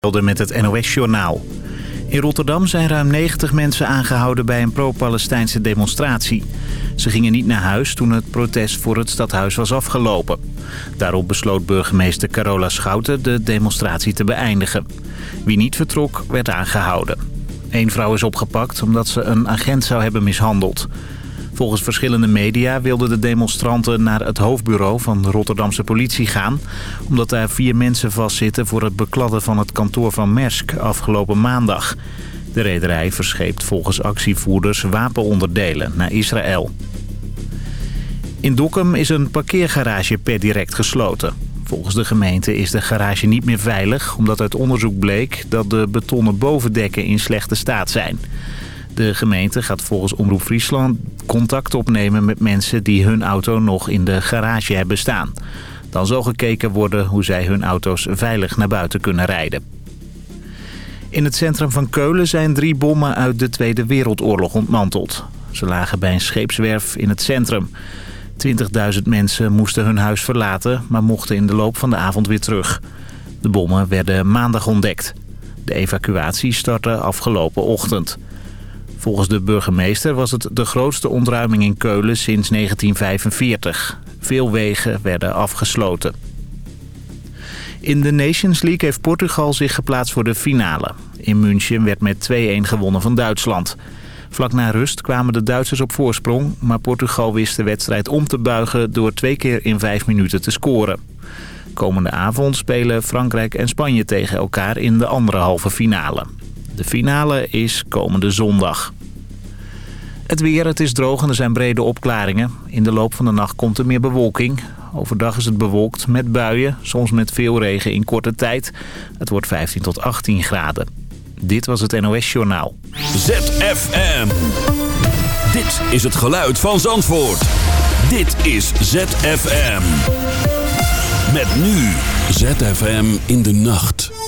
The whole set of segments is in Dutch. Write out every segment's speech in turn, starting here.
met het NOS-journaal. In Rotterdam zijn ruim 90 mensen aangehouden bij een pro-Palestijnse demonstratie. Ze gingen niet naar huis toen het protest voor het stadhuis was afgelopen. Daarop besloot burgemeester Carola Schouten de demonstratie te beëindigen. Wie niet vertrok, werd aangehouden. Eén vrouw is opgepakt omdat ze een agent zou hebben mishandeld. Volgens verschillende media wilden de demonstranten naar het hoofdbureau van de Rotterdamse politie gaan... omdat daar vier mensen vastzitten voor het bekladden van het kantoor van Maersk afgelopen maandag. De rederij verscheept volgens actievoerders wapenonderdelen naar Israël. In Dokkum is een parkeergarage per direct gesloten. Volgens de gemeente is de garage niet meer veilig... omdat uit onderzoek bleek dat de betonnen bovendekken in slechte staat zijn... De gemeente gaat volgens Omroep Friesland contact opnemen met mensen die hun auto nog in de garage hebben staan. Dan zal gekeken worden hoe zij hun auto's veilig naar buiten kunnen rijden. In het centrum van Keulen zijn drie bommen uit de Tweede Wereldoorlog ontmanteld. Ze lagen bij een scheepswerf in het centrum. 20.000 mensen moesten hun huis verlaten, maar mochten in de loop van de avond weer terug. De bommen werden maandag ontdekt. De evacuatie startte afgelopen ochtend. Volgens de burgemeester was het de grootste ontruiming in Keulen sinds 1945. Veel wegen werden afgesloten. In de Nations League heeft Portugal zich geplaatst voor de finale. In München werd met 2-1 gewonnen van Duitsland. Vlak na rust kwamen de Duitsers op voorsprong... maar Portugal wist de wedstrijd om te buigen door twee keer in vijf minuten te scoren. Komende avond spelen Frankrijk en Spanje tegen elkaar in de andere halve finale. De finale is komende zondag. Het weer, het is droog en er zijn brede opklaringen. In de loop van de nacht komt er meer bewolking. Overdag is het bewolkt met buien, soms met veel regen in korte tijd. Het wordt 15 tot 18 graden. Dit was het NOS Journaal. ZFM. Dit is het geluid van Zandvoort. Dit is ZFM. Met nu ZFM in de nacht.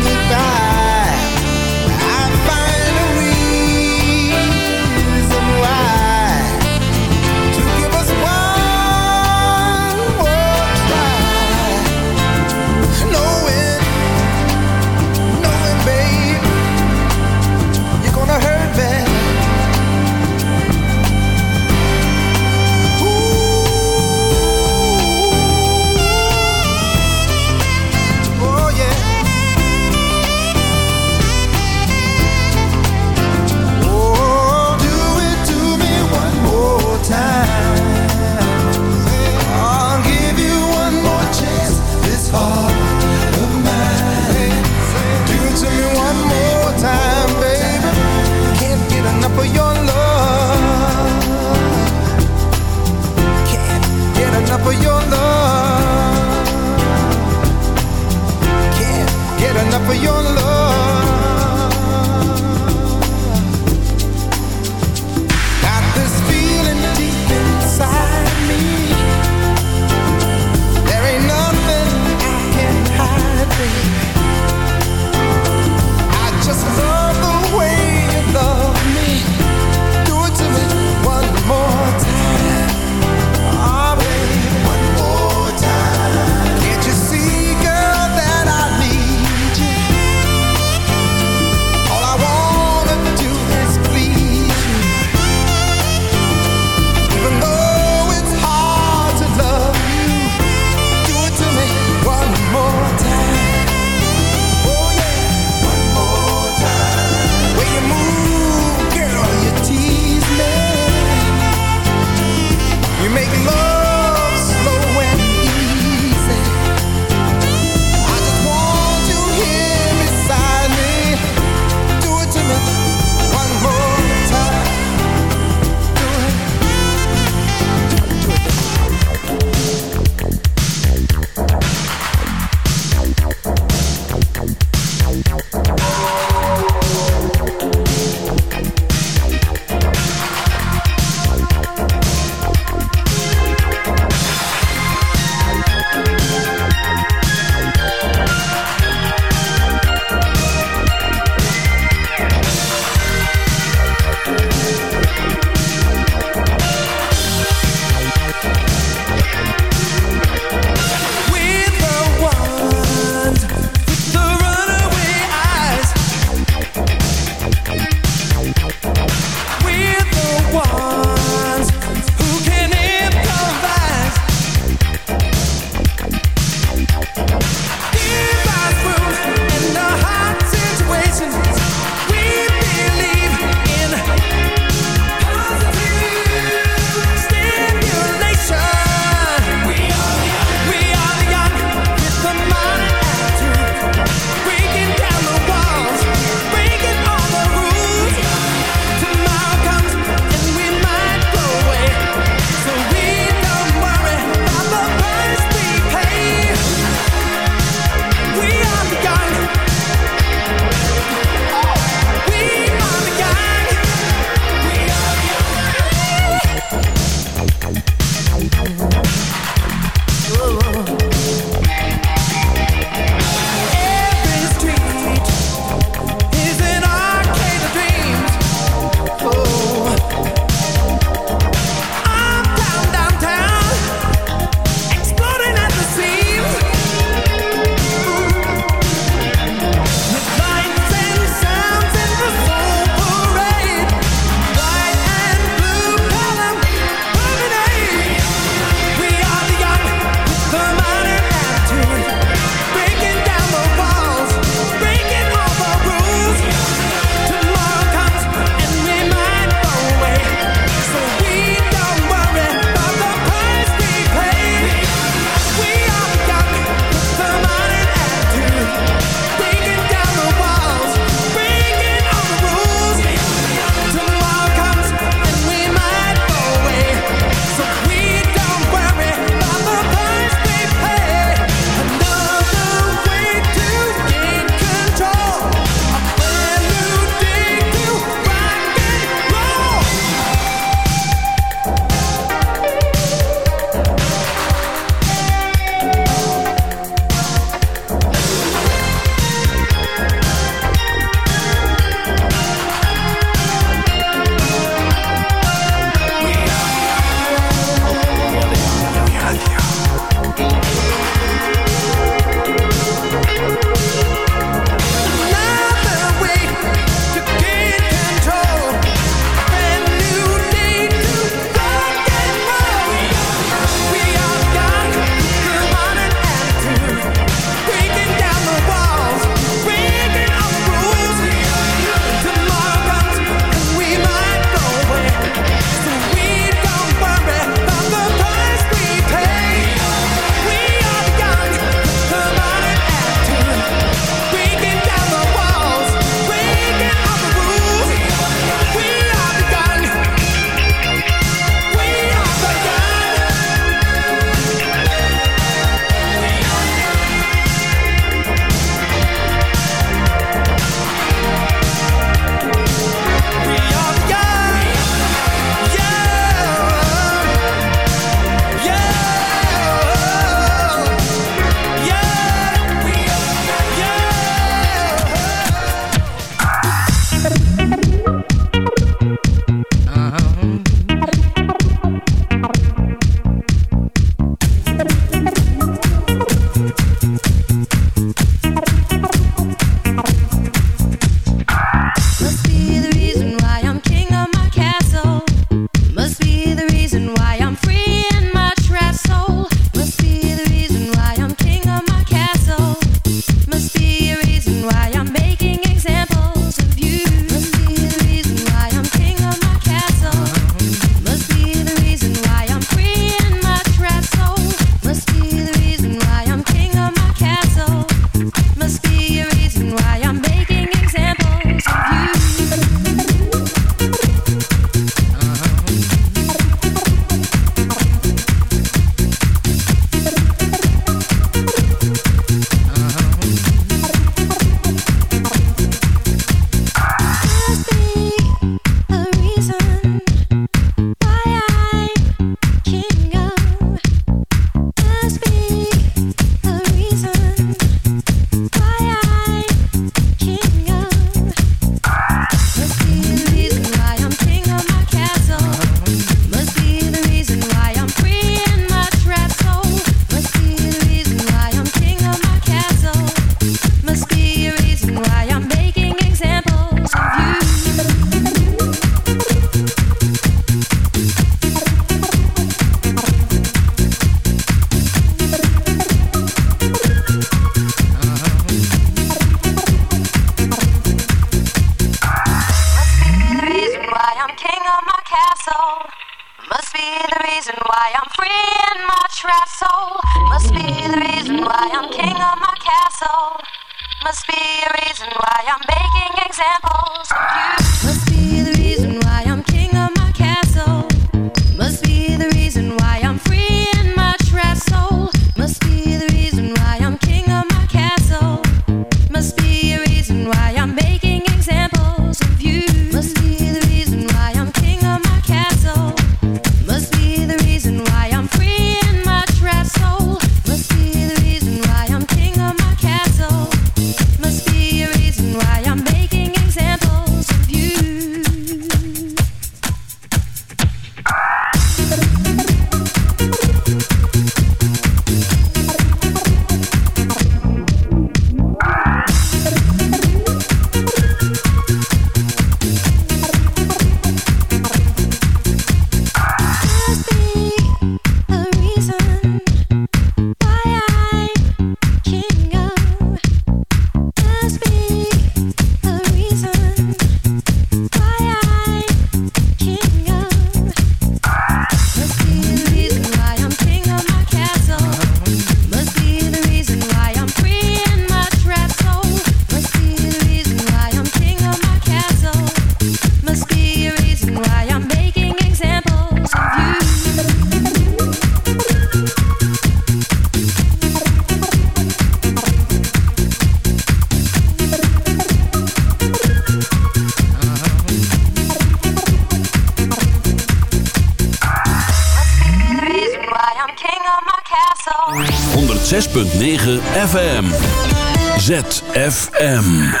ZFM.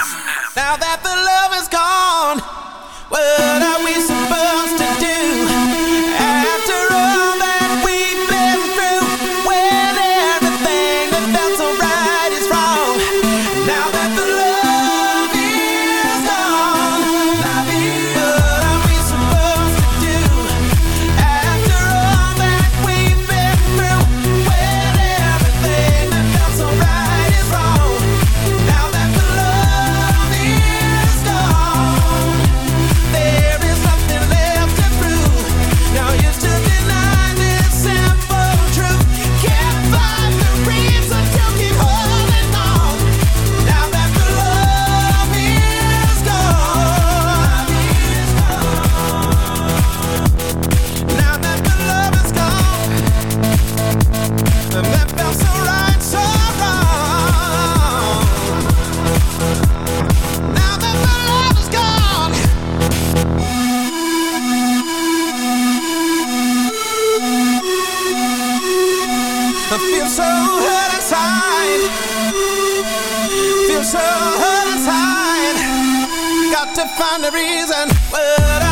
I feel so hurt inside. Feel so hurt inside. Got to find a reason. Well,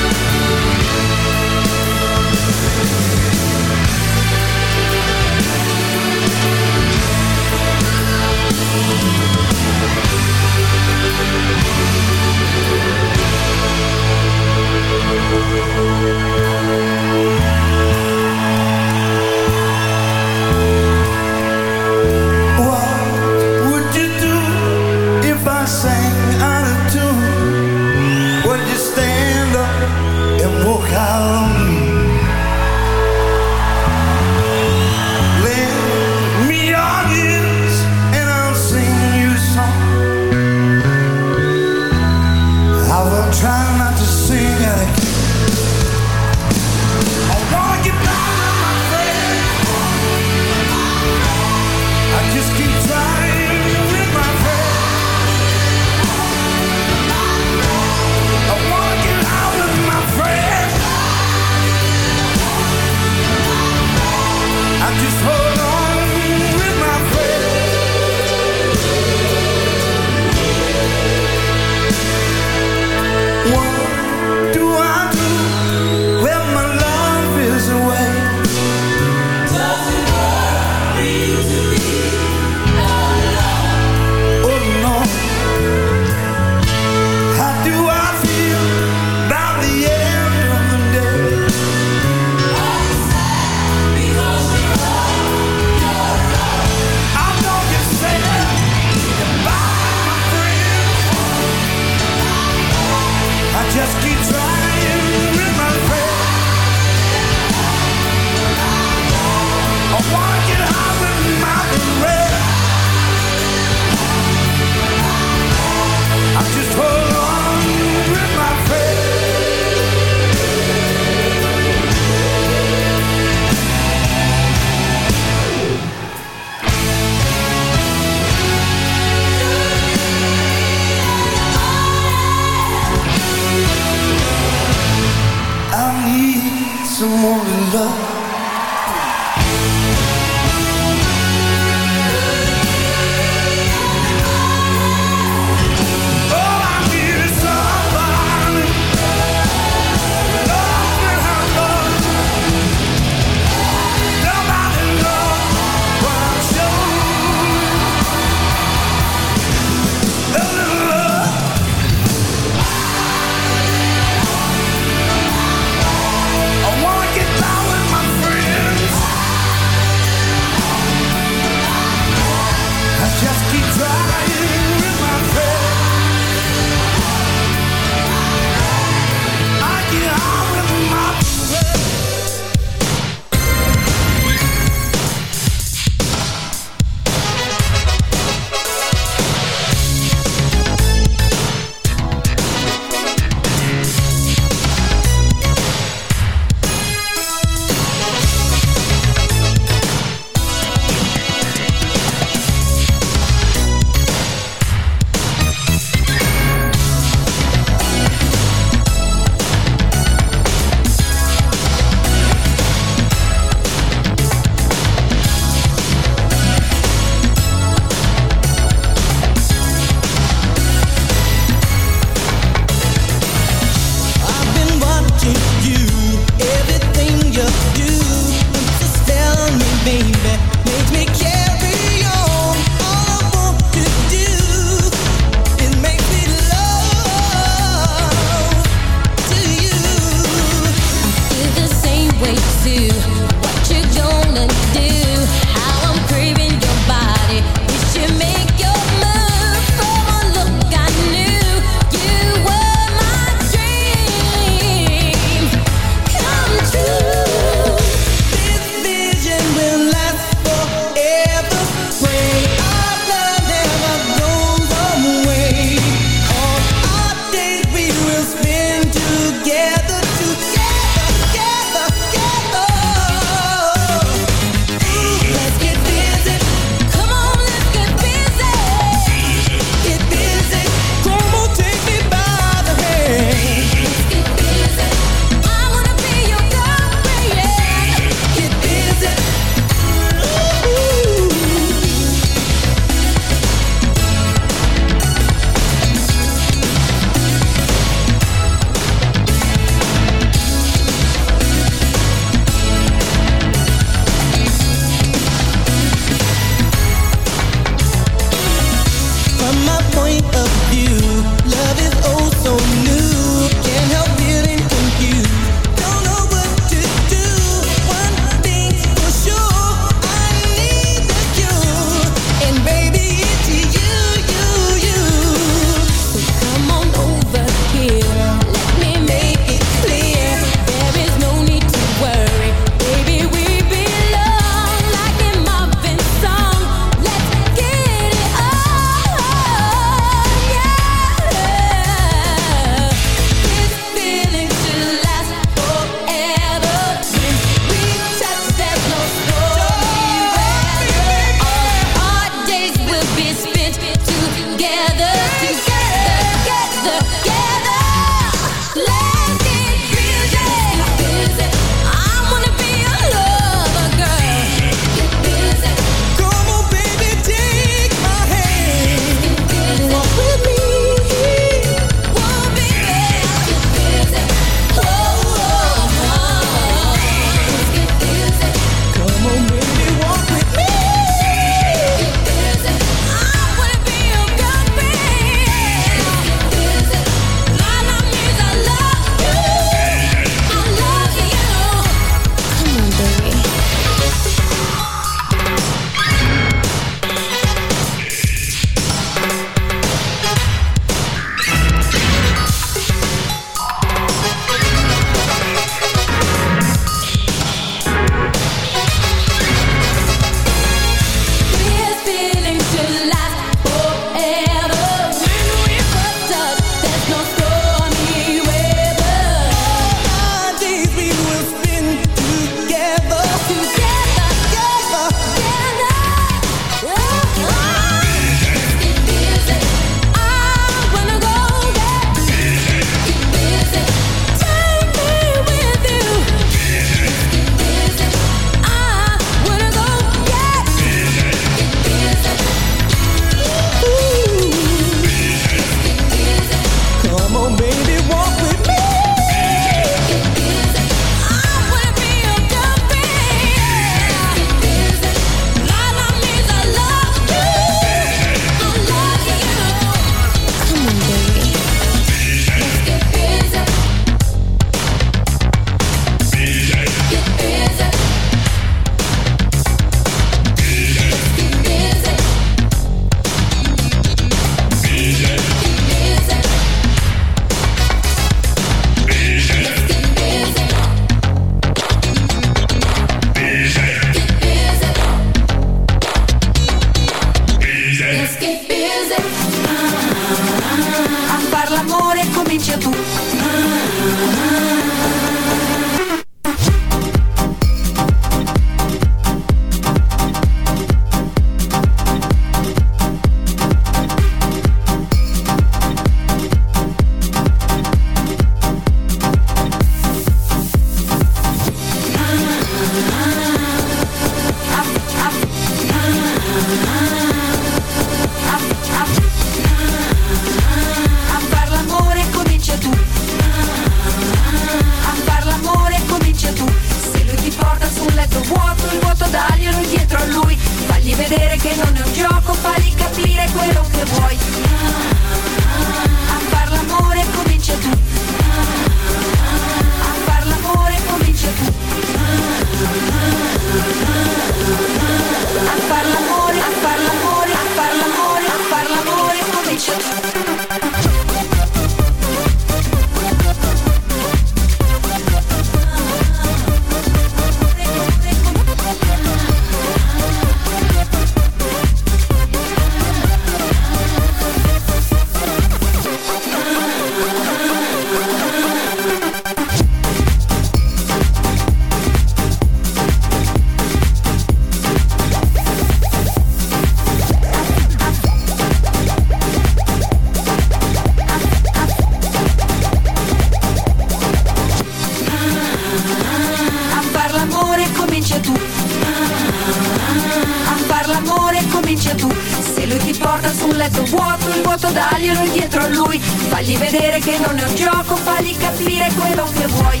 vuoto, il vuoto daglielo dietro a lui. Fagli vedere che non è un gioco, fagli capire quello che vuoi.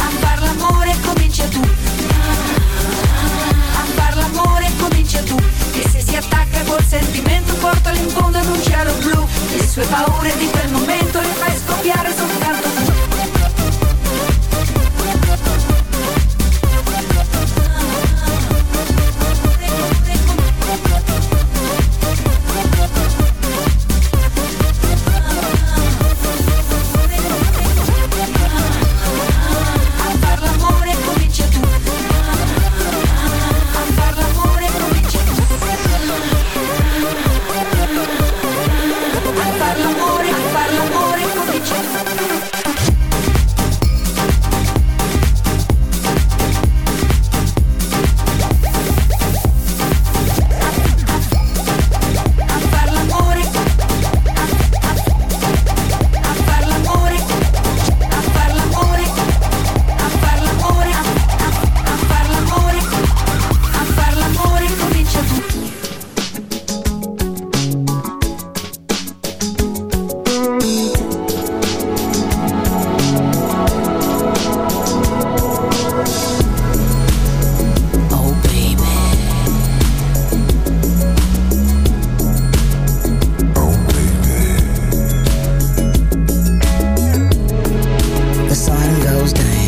A far l'amore comincia tu. A far l'amore comincia tu. Che se si attacca col sentimento portalo in fondo ad un cielo blu. Le sue paure di quel momento le fai scoppiare sopra goes down.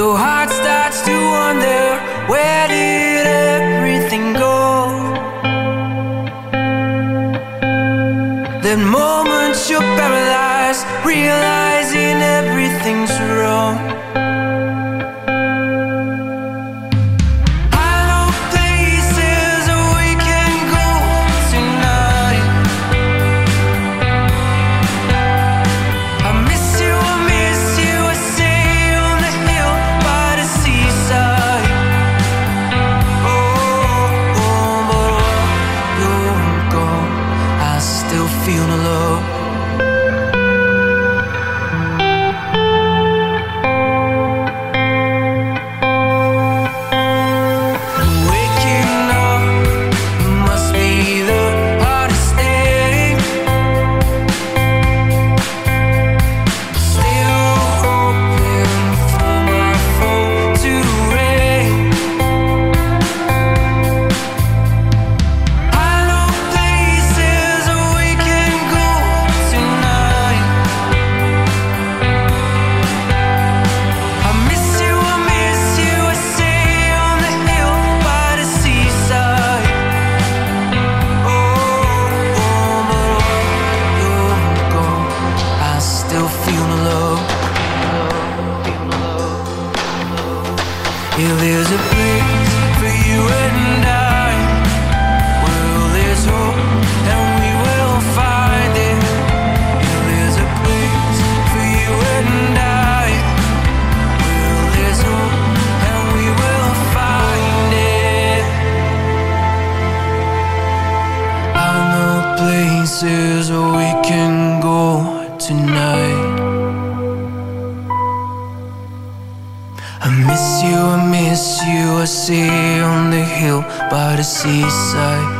Your heart starts to wonder where did everything go? Then moments you're paralyzed, realizing everything's places we can go tonight. I miss you, I miss you, I see you on the hill by the seaside.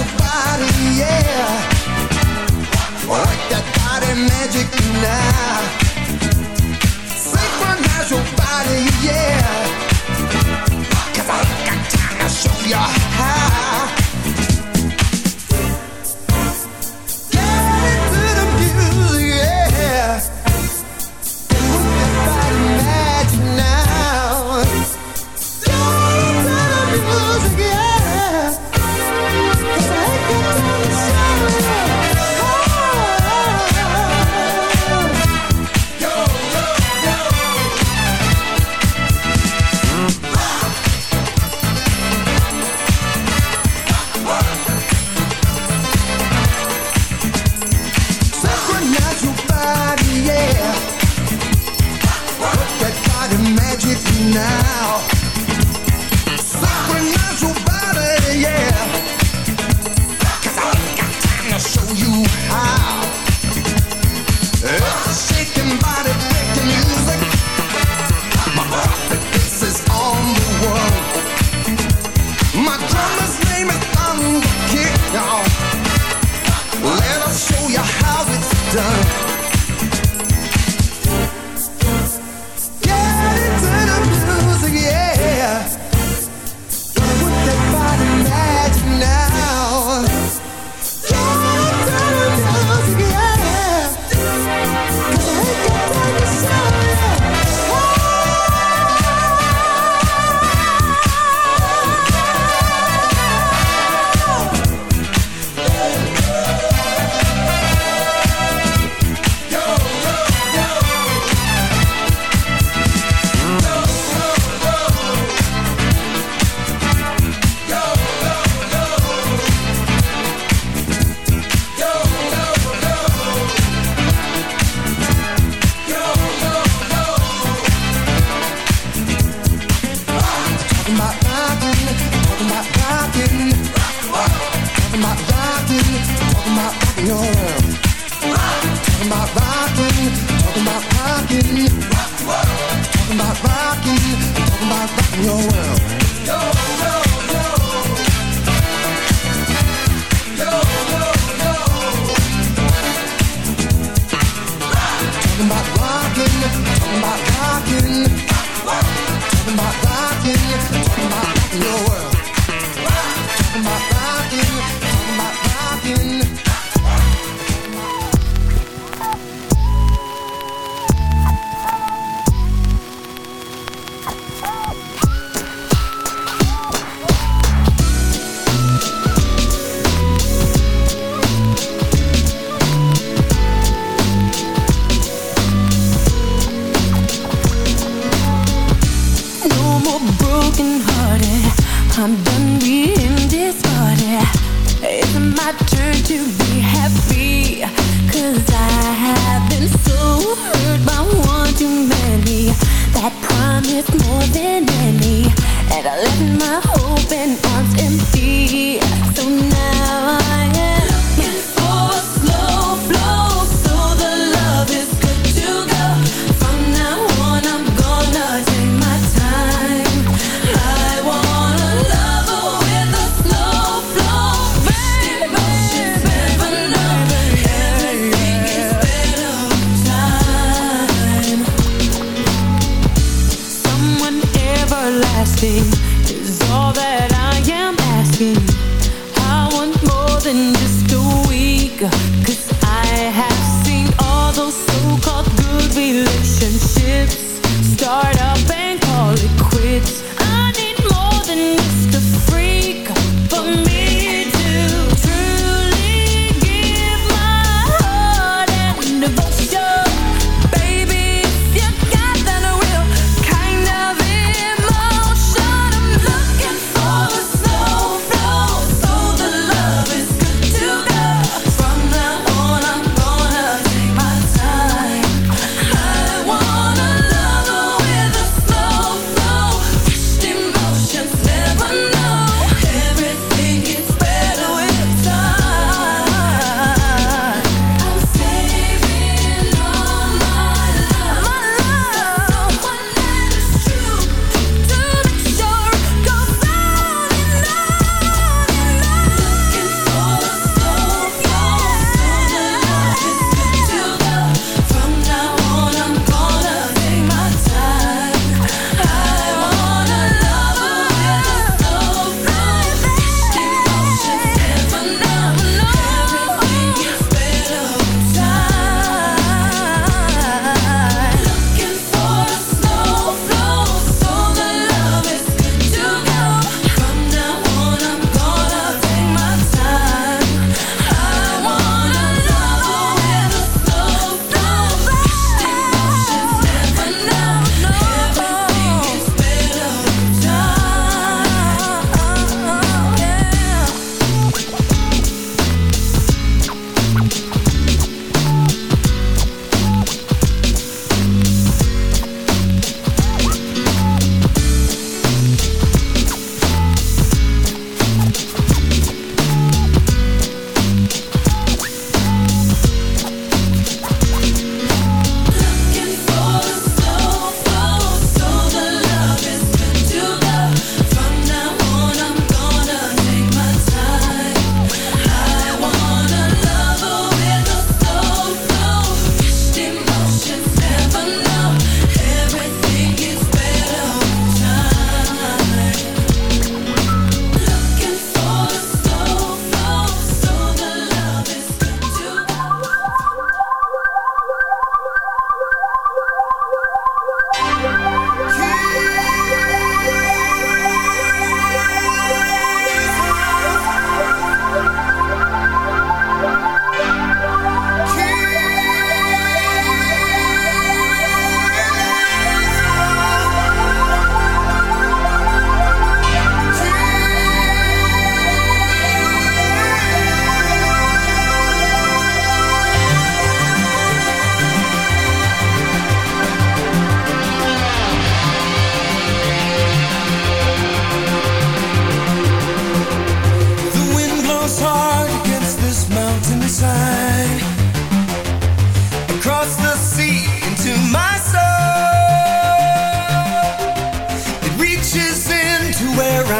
body, yeah. That body magic. Synchronize your body, yeah.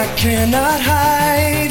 I cannot hide.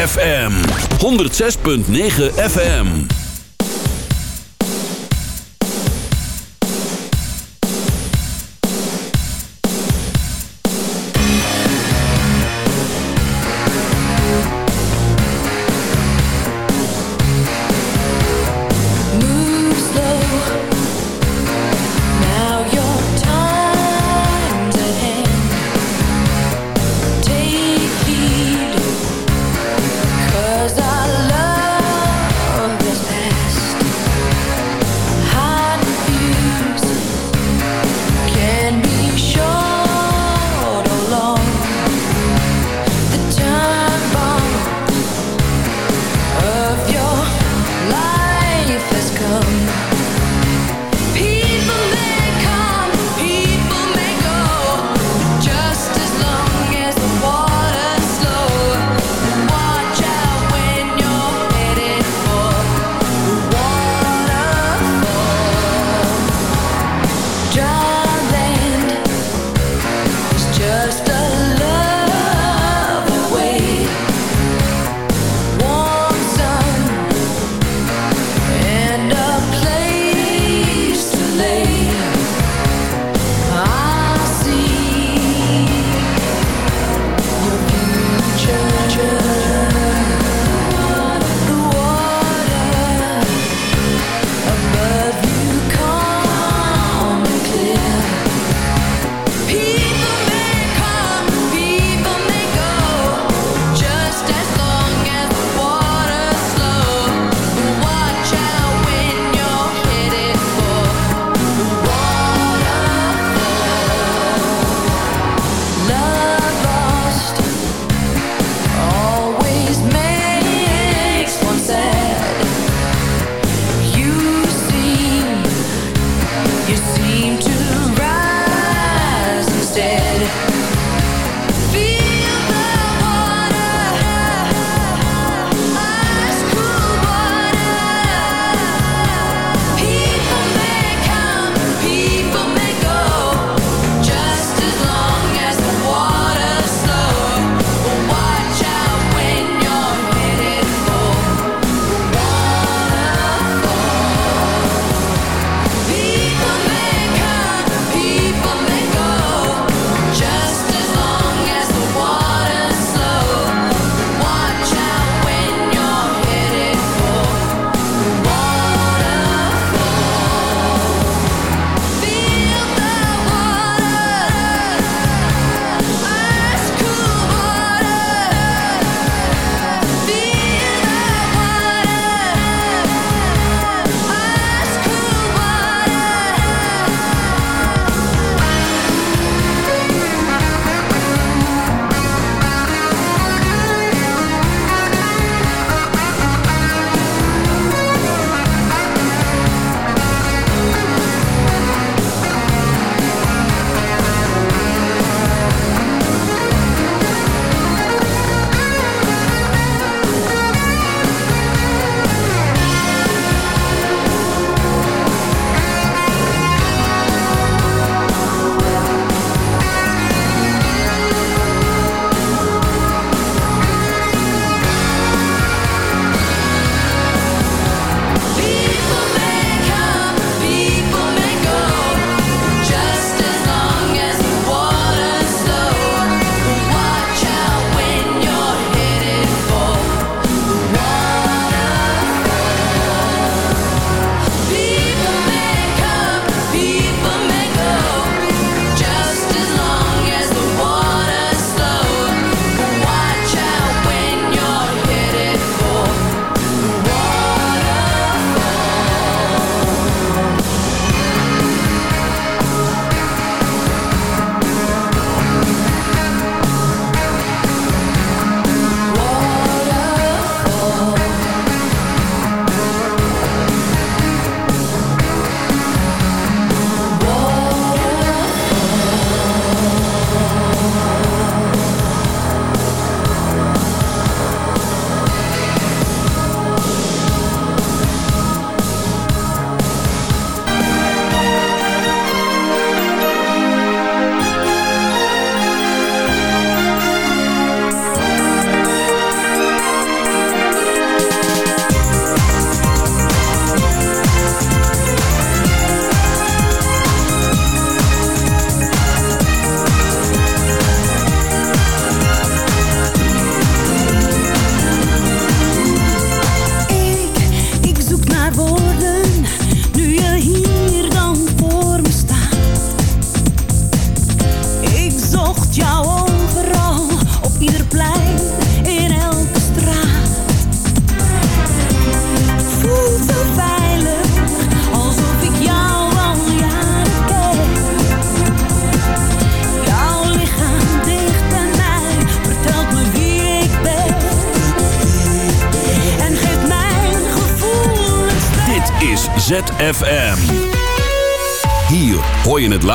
ZFM 106.9 FM.